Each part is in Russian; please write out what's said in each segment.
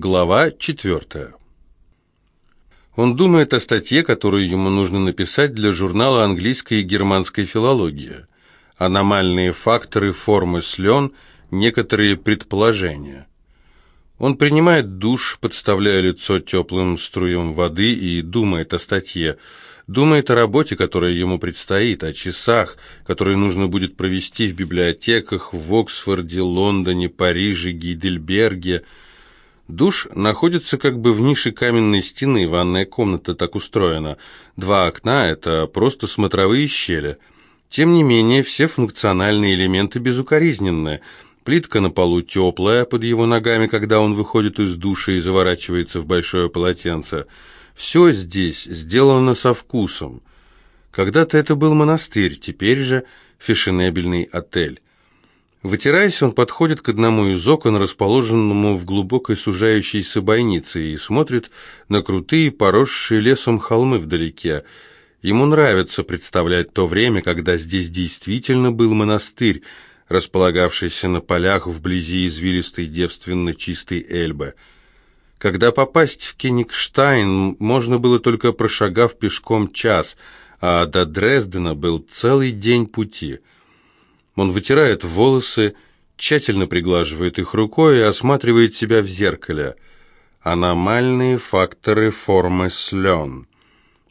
Глава четвертая. Он думает о статье, которую ему нужно написать для журнала английской и германской филологии. Аномальные факторы формы слен, некоторые предположения. Он принимает душ, подставляя лицо теплым струям воды и думает о статье. Думает о работе, которая ему предстоит, о часах, которые нужно будет провести в библиотеках в Оксфорде, Лондоне, Париже, Гейдельберге – Душ находится как бы в нише каменной стены, ванная комната так устроена. Два окна – это просто смотровые щели. Тем не менее, все функциональные элементы безукоризненные. Плитка на полу теплая под его ногами, когда он выходит из душа и заворачивается в большое полотенце. Все здесь сделано со вкусом. Когда-то это был монастырь, теперь же фешенебельный отель. Вытираясь, он подходит к одному из окон, расположенному в глубокой сужающейся бойнице, и смотрит на крутые, поросшие лесом холмы вдалеке. Ему нравится представлять то время, когда здесь действительно был монастырь, располагавшийся на полях вблизи извилистой девственно чистой Эльбы. Когда попасть в Кенигштайн, можно было только прошагав пешком час, а до Дрездена был целый день пути – он вытирает волосы, тщательно приглаживает их рукой и осматривает себя в зеркале. Аномальные факторы формы слен.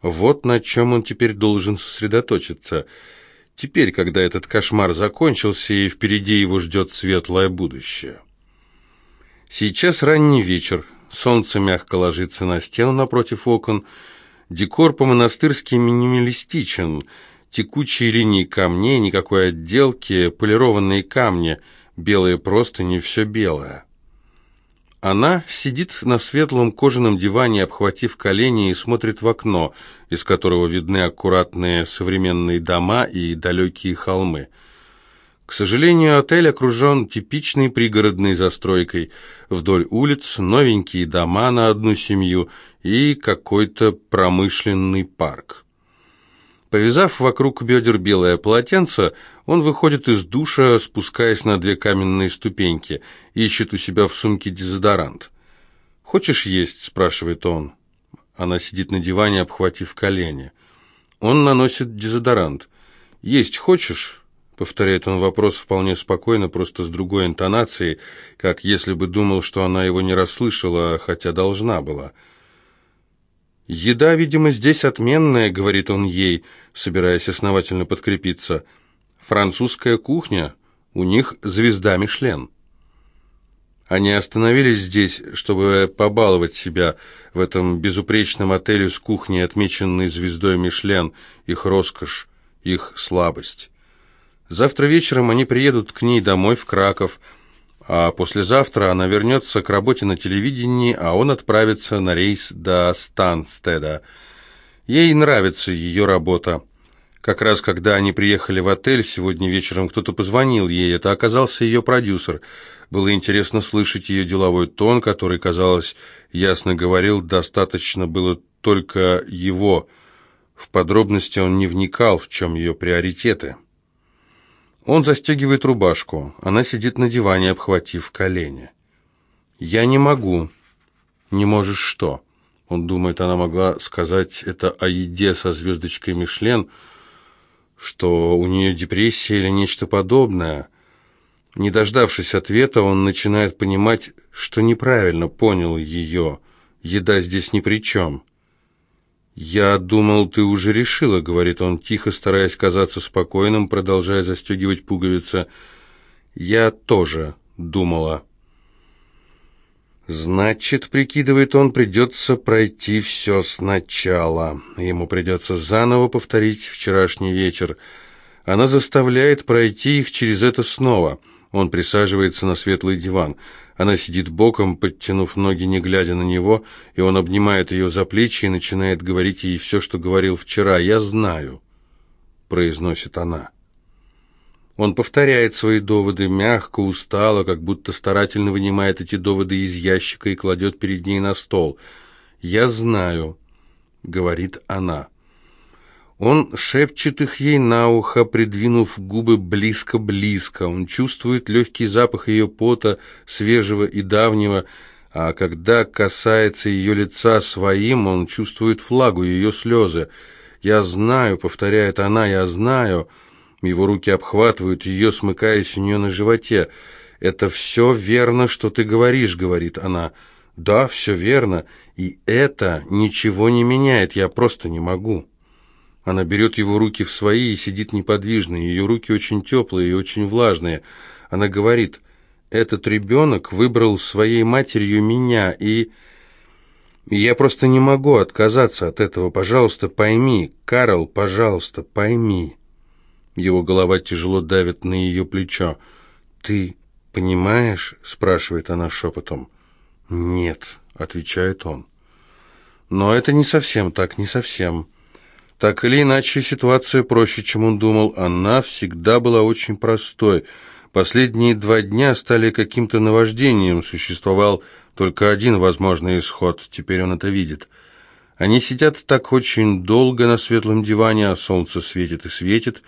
Вот на чем он теперь должен сосредоточиться. Теперь, когда этот кошмар закончился и впереди его ждет светлое будущее. Сейчас ранний вечер, солнце мягко ложится на стену напротив окон, декор по-монастырски минималистичен – текучие линии камней, никакой отделки, полированные камни, белые просто не все белое. Она сидит на светлом кожаном диване, обхватив колени, и смотрит в окно, из которого видны аккуратные современные дома и далекие холмы. К сожалению, отель окружен типичной пригородной застройкой. Вдоль улиц новенькие дома на одну семью и какой-то промышленный парк. Повязав вокруг бедер белое полотенце, он выходит из душа, спускаясь на две каменные ступеньки, ищет у себя в сумке дезодорант. «Хочешь есть?» – спрашивает он. Она сидит на диване, обхватив колени. Он наносит дезодорант. «Есть хочешь?» — повторяет он вопрос вполне спокойно, просто с другой интонацией, как если бы думал, что она его не расслышала, хотя должна была. «Еда, видимо, здесь отменная», — говорит он ей, собираясь основательно подкрепиться. «Французская кухня, у них звезда Мишлен». Они остановились здесь, чтобы побаловать себя в этом безупречном отеле с кухней, отмеченной звездой Мишлен, их роскошь, их слабость. Завтра вечером они приедут к ней домой в Краков — а послезавтра она вернется к работе на телевидении, а он отправится на рейс до Станстеда. Ей нравится ее работа. Как раз когда они приехали в отель, сегодня вечером кто-то позвонил ей, это оказался ее продюсер. Было интересно слышать ее деловой тон, который, казалось, ясно говорил, достаточно было только его. В подробности он не вникал, в чем ее приоритеты. Он застегивает рубашку. Она сидит на диване, обхватив колени. «Я не могу». «Не можешь что?» Он думает, она могла сказать это о еде со звездочкой Мишлен, что у нее депрессия или нечто подобное. Не дождавшись ответа, он начинает понимать, что неправильно понял ее. Еда здесь ни при чем. «Я думал, ты уже решила», — говорит он, тихо, стараясь казаться спокойным, продолжая застегивать пуговицы. «Я тоже думала». «Значит, — прикидывает он, — придется пройти все сначала. Ему придется заново повторить вчерашний вечер. Она заставляет пройти их через это снова. Он присаживается на светлый диван. Она сидит боком, подтянув ноги, не глядя на него, и он обнимает ее за плечи и начинает говорить ей все, что говорил вчера. «Я знаю», — произносит она. Он повторяет свои доводы мягко, устало, как будто старательно вынимает эти доводы из ящика и кладет перед ней на стол. «Я знаю», — говорит она. Он шепчет их ей на ухо, придвинув губы близко-близко. Он чувствует легкий запах ее пота, свежего и давнего. а когда касается ее лица своим, он чувствует влагу, ее слезы. «Я знаю», — повторяет она, — «я знаю». Его руки обхватывают ее, смыкаясь у нее на животе. «Это все верно, что ты говоришь», — говорит она. «Да, все верно, и это ничего не меняет, я просто не могу». Она берет его руки в свои и сидит неподвижно. Ее руки очень теплые и очень влажные. Она говорит, «Этот ребенок выбрал своей матерью меня, и...» «Я просто не могу отказаться от этого. Пожалуйста, пойми. Карл, пожалуйста, пойми». Его голова тяжело давит на ее плечо. «Ты понимаешь?» — спрашивает она шепотом. «Нет», — отвечает он. «Но это не совсем так, не совсем». Так или иначе, ситуация проще, чем он думал. Она всегда была очень простой. Последние два дня стали каким-то наваждением. Существовал только один возможный исход. Теперь он это видит. Они сидят так очень долго на светлом диване, а солнце светит и светит.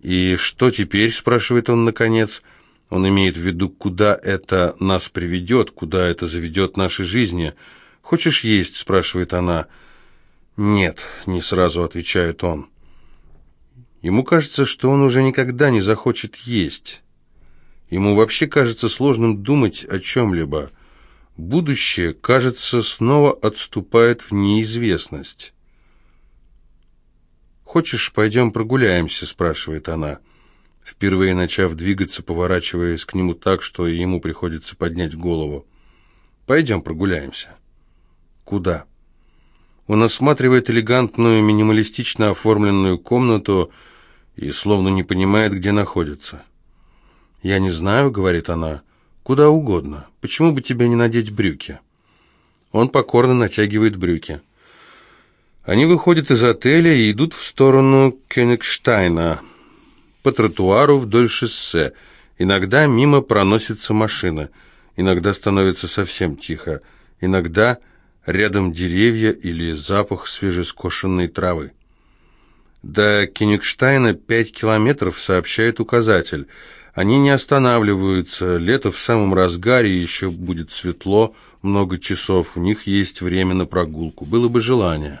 «И что теперь?» – спрашивает он наконец. Он имеет в виду, куда это нас приведет, куда это заведет наши жизни. «Хочешь есть?» – спрашивает она. «Нет», — не сразу отвечает он. Ему кажется, что он уже никогда не захочет есть. Ему вообще кажется сложным думать о чем-либо. Будущее, кажется, снова отступает в неизвестность. «Хочешь, пойдем прогуляемся?» – спрашивает она, впервые начав двигаться, поворачиваясь к нему так, что ему приходится поднять голову. «Пойдем прогуляемся». «Куда?» Он осматривает элегантную, минималистично оформленную комнату и словно не понимает, где находится. «Я не знаю», — говорит она, — «куда угодно. Почему бы тебе не надеть брюки?» Он покорно натягивает брюки. Они выходят из отеля и идут в сторону Кёнигштайна, по тротуару вдоль шоссе. Иногда мимо проносится машина, иногда становится совсем тихо, иногда рядом деревья или запах свежескошенной травы. До Кенигштайна пять километров, сообщает указатель. Они не останавливаются, лето в самом разгаре, еще будет светло, много часов, у них есть время на прогулку, было бы желание.